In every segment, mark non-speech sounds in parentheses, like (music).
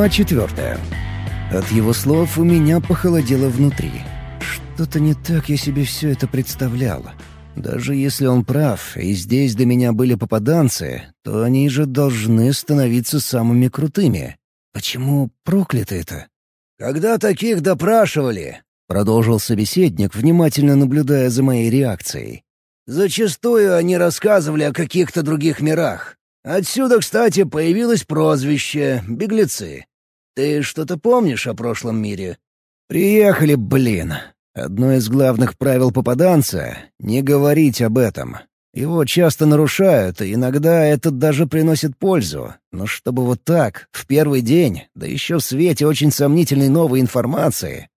Глава четвертая. От его слов у меня похолодело внутри. Что-то не так я себе все это представлял. Даже если он прав, и здесь до меня были попаданцы, то они же должны становиться самыми крутыми. Почему прокляты это? «Когда таких допрашивали?» — продолжил собеседник, внимательно наблюдая за моей реакцией. «Зачастую они рассказывали о каких-то других мирах. Отсюда, кстати, появилось прозвище «беглецы». Ты что-то помнишь о прошлом мире?» «Приехали, блин. Одно из главных правил попаданца — не говорить об этом. Его часто нарушают, и иногда это даже приносит пользу. Но чтобы вот так, в первый день, да еще в свете очень сомнительной новой информации.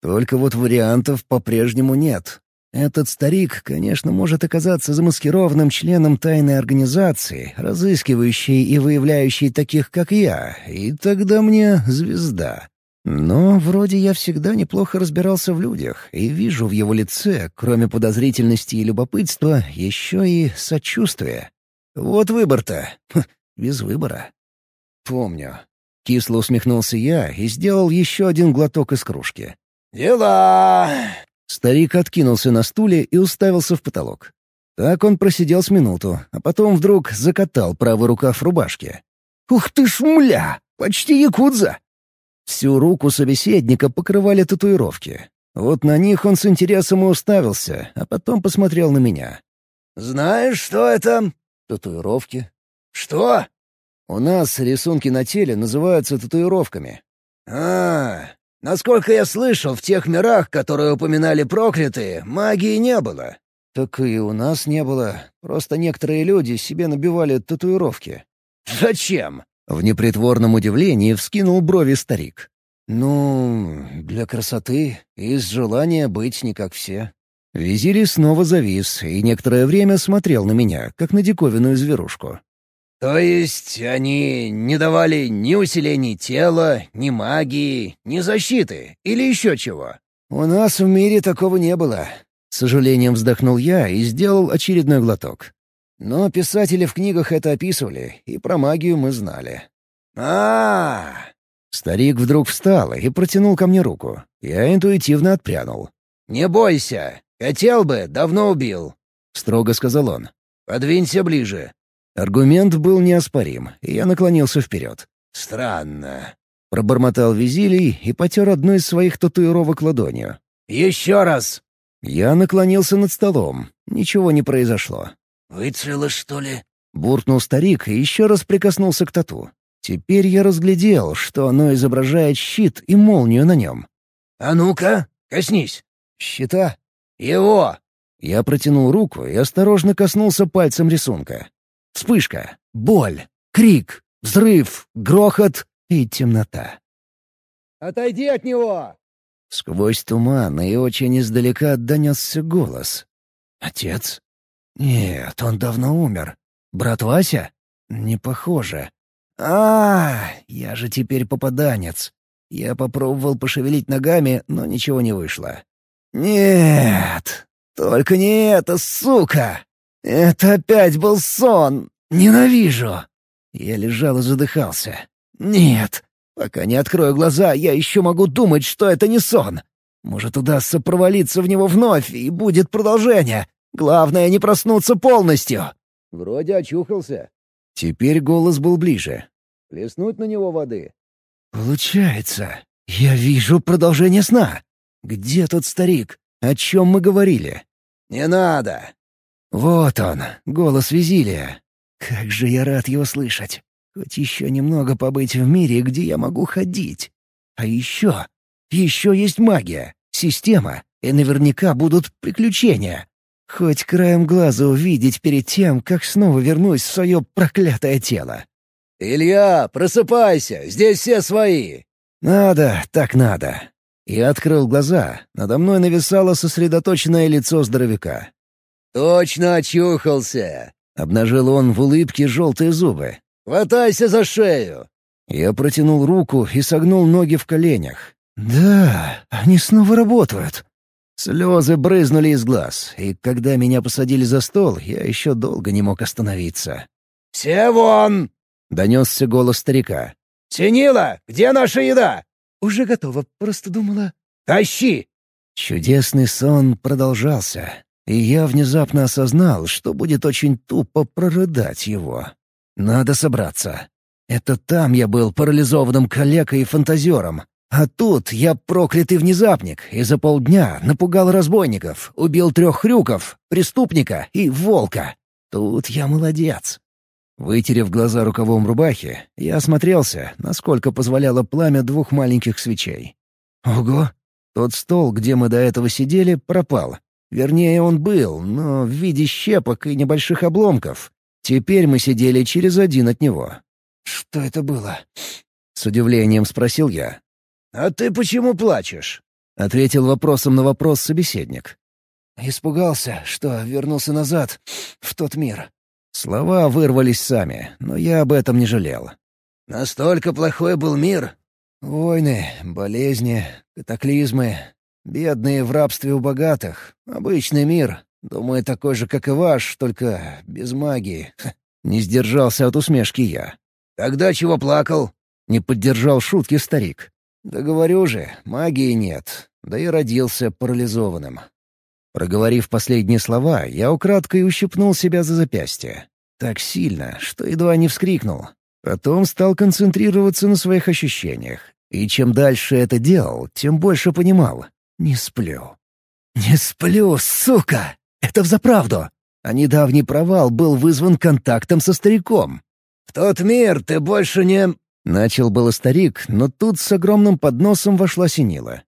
Только вот вариантов по-прежнему нет. Этот старик, конечно, может оказаться замаскированным членом тайной организации, разыскивающей и выявляющей таких, как я, и тогда мне звезда. Но вроде я всегда неплохо разбирался в людях и вижу в его лице, кроме подозрительности и любопытства, еще и сочувствие. Вот выбор-то. Хм, без выбора. Помню. Кисло усмехнулся я и сделал еще один глоток из кружки. «Дела!» Старик откинулся на стуле и уставился в потолок. Так он просидел с минуту, а потом вдруг закатал правый рукав рубашки. «Ух ты ж, мля! Почти якудза!» Всю руку собеседника покрывали татуировки. Вот на них он с интересом и уставился, а потом посмотрел на меня. «Знаешь, что это?» «Татуировки». «Что?» «У нас рисунки на теле называются татуировками». «А, Насколько я слышал, в тех мирах, которые упоминали проклятые, магии не было. Так и у нас не было. Просто некоторые люди себе набивали татуировки. Зачем? В непритворном удивлении вскинул брови старик. «Ну, для красоты и с желания быть не как все». Визири снова завис и некоторое время смотрел на меня, как на диковинную зверушку. «То есть они не давали ни усиления тела, ни магии, ни защиты или еще чего?» «У нас в мире такого не было». С сожалением вздохнул я и сделал очередной глоток. Но писатели в книгах это описывали, и про магию мы знали. а, -а, -а Старик вдруг встал и протянул ко мне руку. Я интуитивно отпрянул. «Не бойся. Хотел бы, давно убил», — строго сказал он. «Подвинься ближе. Аргумент был неоспорим, и я наклонился вперед. «Странно», — пробормотал Визилий и потер одну из своих татуировок ладонью. «Еще раз!» Я наклонился над столом. Ничего не произошло. «Выцвело, что ли?» — буркнул старик и еще раз прикоснулся к тату. Теперь я разглядел, что оно изображает щит и молнию на нем. «А ну-ка, коснись!» «Щита?» «Его!» Я протянул руку и осторожно коснулся пальцем рисунка. Вспышка, боль, крик, взрыв, грохот и темнота. «Отойди от него!» Сквозь туман и очень издалека донесся голос. «Отец? Нет, он давно умер. Брат Вася? Не похоже. А, я же теперь попаданец. Я попробовал пошевелить ногами, но ничего не вышло. Нет, только не это, сука!» Это опять был сон! Ненавижу!» Я лежал и задыхался. «Нет, пока не открою глаза, я еще могу думать, что это не сон. Может, удастся провалиться в него вновь, и будет продолжение. Главное, не проснуться полностью». «Вроде очухался». Теперь голос был ближе. «Плеснуть на него воды?» «Получается. Я вижу продолжение сна. Где тот старик? О чем мы говорили?» «Не надо. Вот он, голос Визилия. Как же я рад его слышать. Хоть еще немного побыть в мире, где я могу ходить. А еще... Еще есть магия, система, и наверняка будут приключения. Хоть краем глаза увидеть перед тем, как снова вернусь в свое проклятое тело. «Илья, просыпайся, здесь все свои!» «Надо, так надо». Я открыл глаза. Надо мной нависало сосредоточенное лицо здоровяка. «Точно очухался!» — обнажил он в улыбке желтые зубы. «Хватайся за шею!» Я протянул руку и согнул ноги в коленях. «Да, они снова работают!» Слезы брызнули из глаз, и когда меня посадили за стол, я еще долго не мог остановиться. «Все вон!» — донесся голос старика. «Синила, где наша еда?» «Уже готово, просто думала...» «Тащи!» Чудесный сон продолжался, и я внезапно осознал, что будет очень тупо прорыдать его. Надо собраться. Это там я был парализованным калекой и фантазером. А тут я проклятый внезапник, и за полдня напугал разбойников, убил трех хрюков, преступника и волка. Тут я молодец. Вытерев глаза рукавом рубахи, я осмотрелся, насколько позволяло пламя двух маленьких свечей. Ого! Тот стол, где мы до этого сидели, пропал. Вернее, он был, но в виде щепок и небольших обломков. Теперь мы сидели через один от него. «Что это было?» — с удивлением спросил я. «А ты почему плачешь?» — ответил вопросом на вопрос собеседник. «Испугался, что вернулся назад, в тот мир». Слова вырвались сами, но я об этом не жалел. «Настолько плохой был мир?» «Войны, болезни, катаклизмы, бедные в рабстве у богатых, обычный мир, думаю, такой же, как и ваш, только без магии». Не сдержался от усмешки я. «Тогда чего плакал?» — не поддержал шутки старик. «Да говорю же, магии нет, да и родился парализованным». Проговорив последние слова, я украдкой ущипнул себя за запястье. Так сильно, что едва не вскрикнул. Потом стал концентрироваться на своих ощущениях. И чем дальше это делал, тем больше понимал. Не сплю. «Не сплю, сука! Это взаправду!» А недавний провал был вызван контактом со стариком. «В тот мир ты больше не...» Начал было старик, но тут с огромным подносом вошла синила.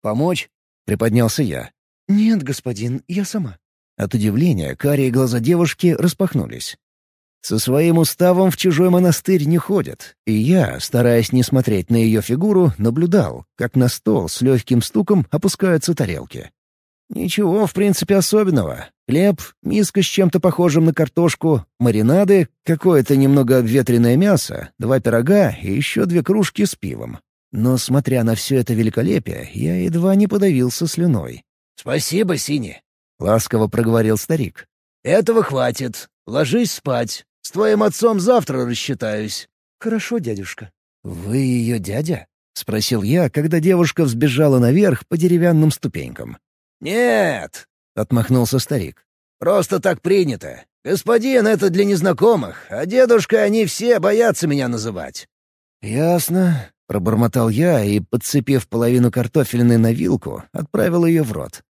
«Помочь?» — приподнялся я. «Нет, господин, я сама». От удивления карие глаза девушки распахнулись. Со своим уставом в чужой монастырь не ходят, и я, стараясь не смотреть на ее фигуру, наблюдал, как на стол с легким стуком опускаются тарелки. Ничего, в принципе, особенного. Хлеб, миска с чем-то похожим на картошку, маринады, какое-то немного обветренное мясо, два пирога и еще две кружки с пивом. Но, смотря на все это великолепие, я едва не подавился слюной. «Спасибо, Синий», — ласково проговорил старик. «Этого хватит. Ложись спать. С твоим отцом завтра рассчитаюсь». «Хорошо, дядюшка». «Вы ее дядя?» — спросил я, когда девушка взбежала наверх по деревянным ступенькам. «Нет», — отмахнулся старик. «Просто так принято. Господин — это для незнакомых, а дедушка они все боятся меня называть». «Ясно», — пробормотал я и, подцепив половину картофельной на вилку, отправил ее в рот.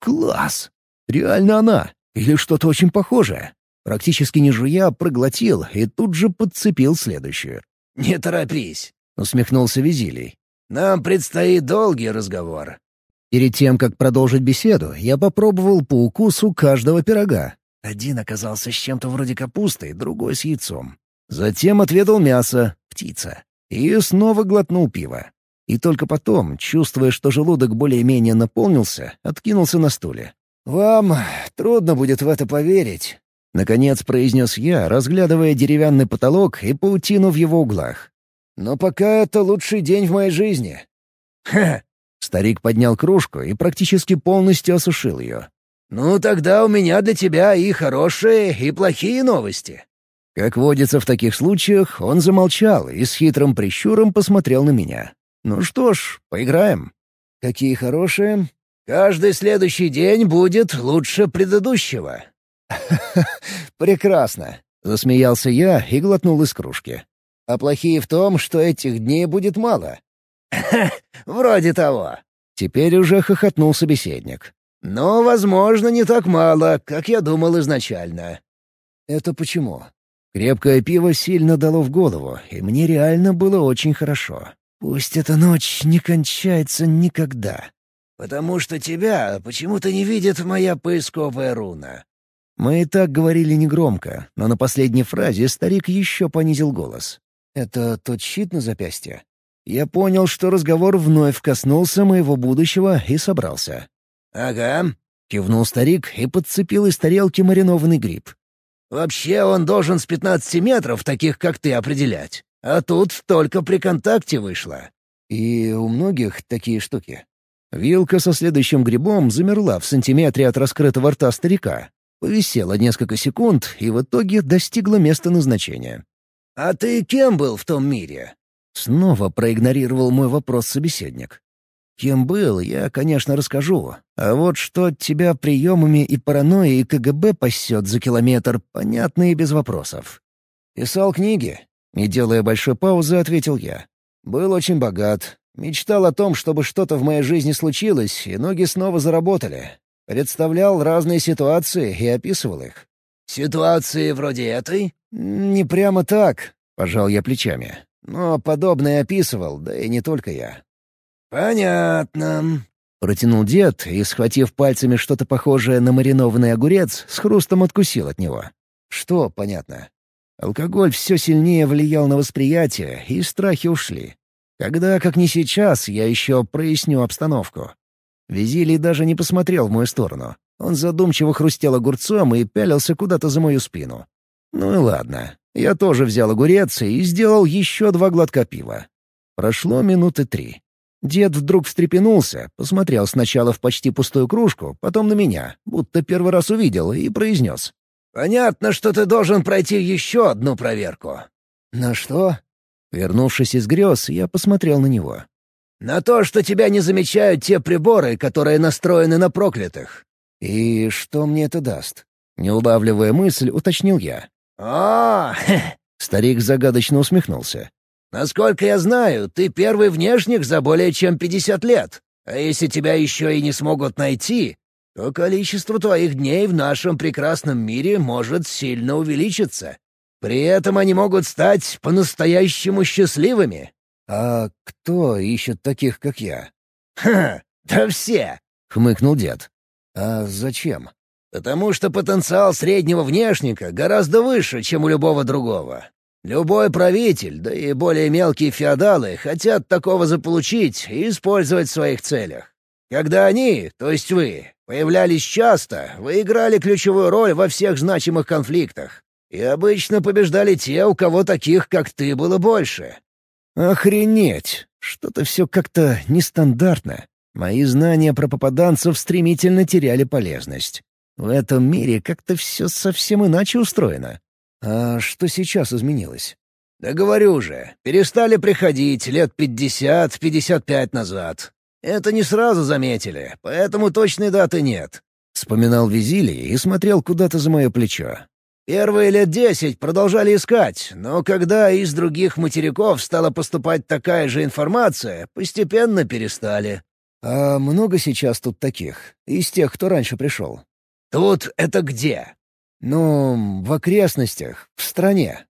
«Класс! Реально она! Или что-то очень похожее!» Практически не жуя, проглотил и тут же подцепил следующую. «Не торопись», — усмехнулся Визилий. «Нам предстоит долгий разговор. Перед тем, как продолжить беседу, я попробовал по укусу каждого пирога. Один оказался с чем-то вроде капусты, другой с яйцом. Затем отведал мясо, птица, и снова глотнул пиво. И только потом, чувствуя, что желудок более-менее наполнился, откинулся на стуле. «Вам трудно будет в это поверить», — наконец произнес я, разглядывая деревянный потолок и паутину в его углах. «Но пока это лучший день в моей жизни». «Ха! Старик поднял кружку и практически полностью осушил ее. «Ну, тогда у меня для тебя и хорошие, и плохие новости». Как водится в таких случаях, он замолчал и с хитрым прищуром посмотрел на меня. «Ну что ж, поиграем». «Какие хорошие?» «Каждый следующий день будет лучше предыдущего». (laughs) прекрасно», — засмеялся я и глотнул из кружки. «А плохие в том, что этих дней будет мало. (laughs) вроде того». Теперь уже хохотнул собеседник. «Но, возможно, не так мало, как я думал изначально». «Это почему?» Крепкое пиво сильно дало в голову, и мне реально было очень хорошо. Пусть эта ночь не кончается никогда. «Потому что тебя почему-то не видит моя поисковая руна». Мы и так говорили негромко, но на последней фразе старик еще понизил голос. «Это тот щит на запястье?» Я понял, что разговор вновь коснулся моего будущего и собрался. «Ага», — кивнул старик и подцепил из тарелки маринованный гриб. «Вообще он должен с пятнадцати метров, таких как ты, определять. А тут только при контакте вышло». «И у многих такие штуки». Вилка со следующим грибом замерла в сантиметре от раскрытого рта старика. Повисела несколько секунд и в итоге достигла места назначения. «А ты кем был в том мире?» Снова проигнорировал мой вопрос собеседник. Кем был, я, конечно, расскажу. А вот что от тебя приемами и паранойей КГБ пасет за километр, понятно и без вопросов. Писал книги. Не делая большой паузы, ответил я. Был очень богат. Мечтал о том, чтобы что-то в моей жизни случилось, и ноги снова заработали. Представлял разные ситуации и описывал их. «Ситуации вроде этой?» «Не прямо так», — пожал я плечами. «Но подобное описывал, да и не только я. «Понятно», — протянул дед и, схватив пальцами что-то похожее на маринованный огурец, с хрустом откусил от него. «Что понятно?» Алкоголь все сильнее влиял на восприятие, и страхи ушли. Когда, как не сейчас, я еще проясню обстановку. Визилий даже не посмотрел в мою сторону. Он задумчиво хрустел огурцом и пялился куда-то за мою спину. Ну и ладно. Я тоже взял огурец и сделал еще два глотка пива. Прошло минуты три. Дед вдруг встрепенулся, посмотрел сначала в почти пустую кружку, потом на меня, будто первый раз увидел, и произнес. «Понятно, что ты должен пройти еще одну проверку». «На что?» Вернувшись из грез, я посмотрел на него. «На то, что тебя не замечают те приборы, которые настроены на проклятых». «И что мне это даст?» Не улавливая мысль, уточнил я. «А, Старик загадочно усмехнулся. Насколько я знаю, ты первый внешник за более чем пятьдесят лет. А если тебя еще и не смогут найти, то количество твоих дней в нашем прекрасном мире может сильно увеличиться. При этом они могут стать по-настоящему счастливыми». «А кто ищет таких, как я?» «Ха, да все!» — хмыкнул дед. «А зачем?» «Потому что потенциал среднего внешника гораздо выше, чем у любого другого. Любой правитель, да и более мелкие феодалы хотят такого заполучить и использовать в своих целях. Когда они, то есть вы, появлялись часто, вы играли ключевую роль во всех значимых конфликтах. И обычно побеждали те, у кого таких, как ты, было больше. Охренеть! Что-то все как-то нестандартно. Мои знания про попаданцев стремительно теряли полезность. В этом мире как-то все совсем иначе устроено. А что сейчас изменилось? «Да говорю же, перестали приходить лет пятьдесят-пятьдесят пять назад. Это не сразу заметили, поэтому точной даты нет». Вспоминал Визилий и смотрел куда-то за мое плечо. Первые лет десять продолжали искать, но когда из других материков стала поступать такая же информация, постепенно перестали. «А много сейчас тут таких? Из тех, кто раньше пришел?» «Тут это где?» «Ну, в окрестностях, в стране».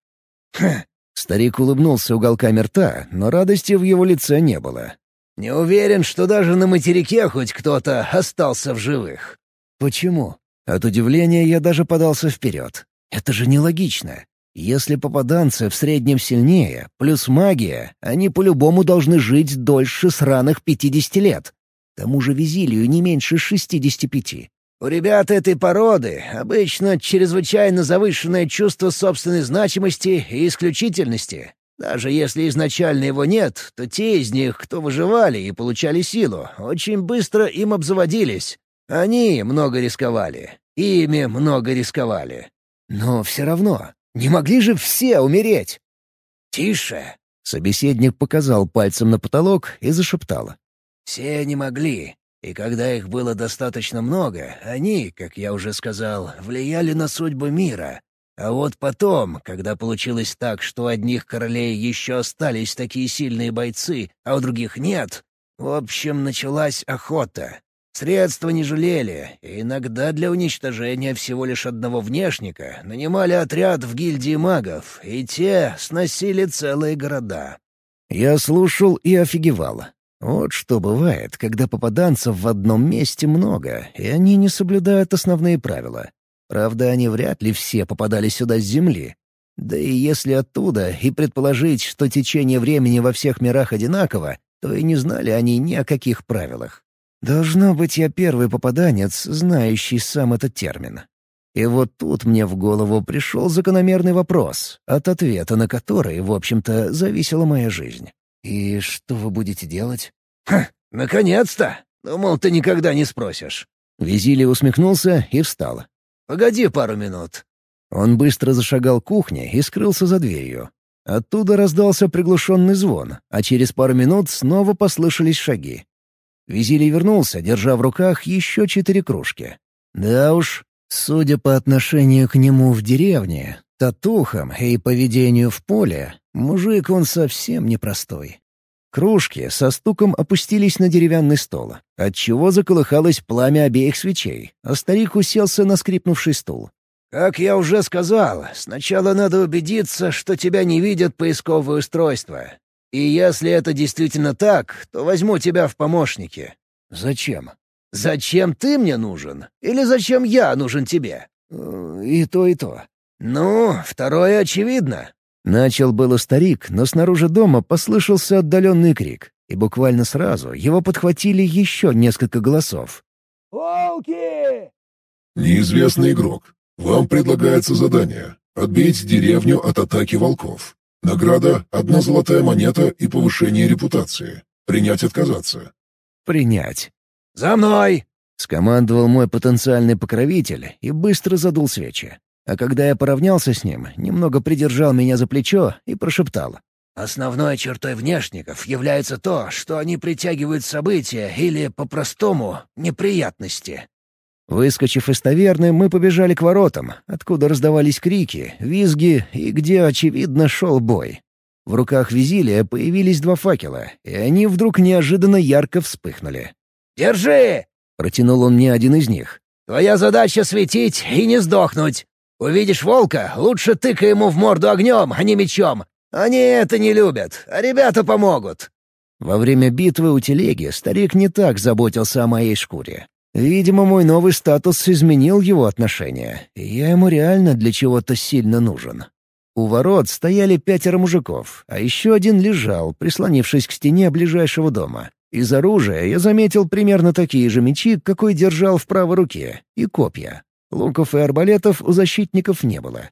«Хм». Старик улыбнулся уголками рта, но радости в его лице не было. «Не уверен, что даже на материке хоть кто-то остался в живых». «Почему?» От удивления я даже подался вперед. «Это же нелогично. Если попаданцы в среднем сильнее, плюс магия, они по-любому должны жить дольше сраных пятидесяти лет. К тому же Визилию не меньше шестидесяти пяти. У ребят этой породы обычно чрезвычайно завышенное чувство собственной значимости и исключительности. Даже если изначально его нет, то те из них, кто выживали и получали силу, очень быстро им обзаводились. Они много рисковали. Ими много рисковали. Но все равно, не могли же все умереть. «Тише!» — собеседник показал пальцем на потолок и зашептал. «Все не могли. И когда их было достаточно много, они, как я уже сказал, влияли на судьбу мира. А вот потом, когда получилось так, что у одних королей еще остались такие сильные бойцы, а у других нет, в общем, началась охота. Средства не жалели, и иногда для уничтожения всего лишь одного внешника нанимали отряд в гильдии магов, и те сносили целые города. Я слушал и офигевал. Вот что бывает, когда попаданцев в одном месте много, и они не соблюдают основные правила. Правда, они вряд ли все попадали сюда с Земли. Да и если оттуда и предположить, что течение времени во всех мирах одинаково, то и не знали они ни о каких правилах. Должно быть, я первый попаданец, знающий сам этот термин. И вот тут мне в голову пришел закономерный вопрос, от ответа на который, в общем-то, зависела моя жизнь. «И что вы будете делать?» «Ха, наконец-то! Думал, ты никогда не спросишь». Визилий усмехнулся и встал. «Погоди пару минут». Он быстро зашагал к кухне и скрылся за дверью. Оттуда раздался приглушенный звон, а через пару минут снова послышались шаги. Визилий вернулся, держа в руках еще четыре кружки. Да уж, судя по отношению к нему в деревне, татухам и поведению в поле, мужик он совсем непростой. Кружки со стуком опустились на деревянный стол, отчего заколыхалось пламя обеих свечей, а старик уселся на скрипнувший стул. «Как я уже сказал, сначала надо убедиться, что тебя не видят поисковые устройства. И если это действительно так, то возьму тебя в помощники». «Зачем?» «Зачем ты мне нужен? Или зачем я нужен тебе?» «Э, «И то, и то». «Ну, второе очевидно». Начал было старик, но снаружи дома послышался отдаленный крик, и буквально сразу его подхватили еще несколько голосов. «Волки!» «Неизвестный игрок. Вам предлагается задание — отбить деревню от атаки волков. Награда — одна золотая монета и повышение репутации. Принять отказаться». «Принять». «За мной!» — скомандовал мой потенциальный покровитель и быстро задул свечи. А когда я поравнялся с ним, немного придержал меня за плечо и прошептал. «Основной чертой внешников является то, что они притягивают события или, по-простому, неприятности. Выскочив из таверны, мы побежали к воротам, откуда раздавались крики, визги и где, очевидно, шел бой. В руках Визилия появились два факела, и они вдруг неожиданно ярко вспыхнули. «Держи!» — протянул он мне один из них. «Твоя задача — светить и не сдохнуть. Увидишь волка, лучше тыкай ему в морду огнем, а не мечом. Они это не любят, а ребята помогут». Во время битвы у телеги старик не так заботился о моей шкуре. Видимо, мой новый статус изменил его отношение, и я ему реально для чего-то сильно нужен. У ворот стояли пятеро мужиков, а еще один лежал, прислонившись к стене ближайшего дома. Из оружия я заметил примерно такие же мечи, какой держал в правой руке, и копья. Луков и арбалетов у защитников не было.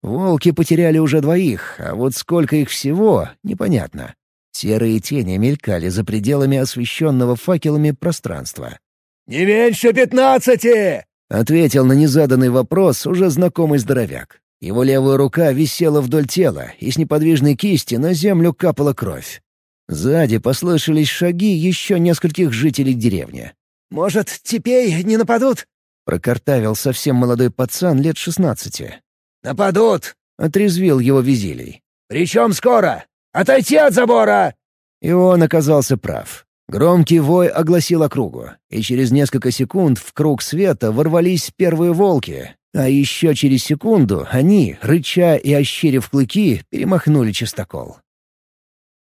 Волки потеряли уже двоих, а вот сколько их всего — непонятно. Серые тени мелькали за пределами освещенного факелами пространства. «Не меньше пятнадцати!» — ответил на незаданный вопрос уже знакомый здоровяк. Его левая рука висела вдоль тела, и с неподвижной кисти на землю капала кровь. Сзади послышались шаги еще нескольких жителей деревни. «Может, теперь не нападут?» — прокартавил совсем молодой пацан лет шестнадцати. «Нападут!» — отрезвил его Визилий. «Причем скоро! Отойти от забора!» И он оказался прав. Громкий вой огласил округу, и через несколько секунд в круг света ворвались первые волки, а еще через секунду они, рыча и ощерив клыки, перемахнули чистокол.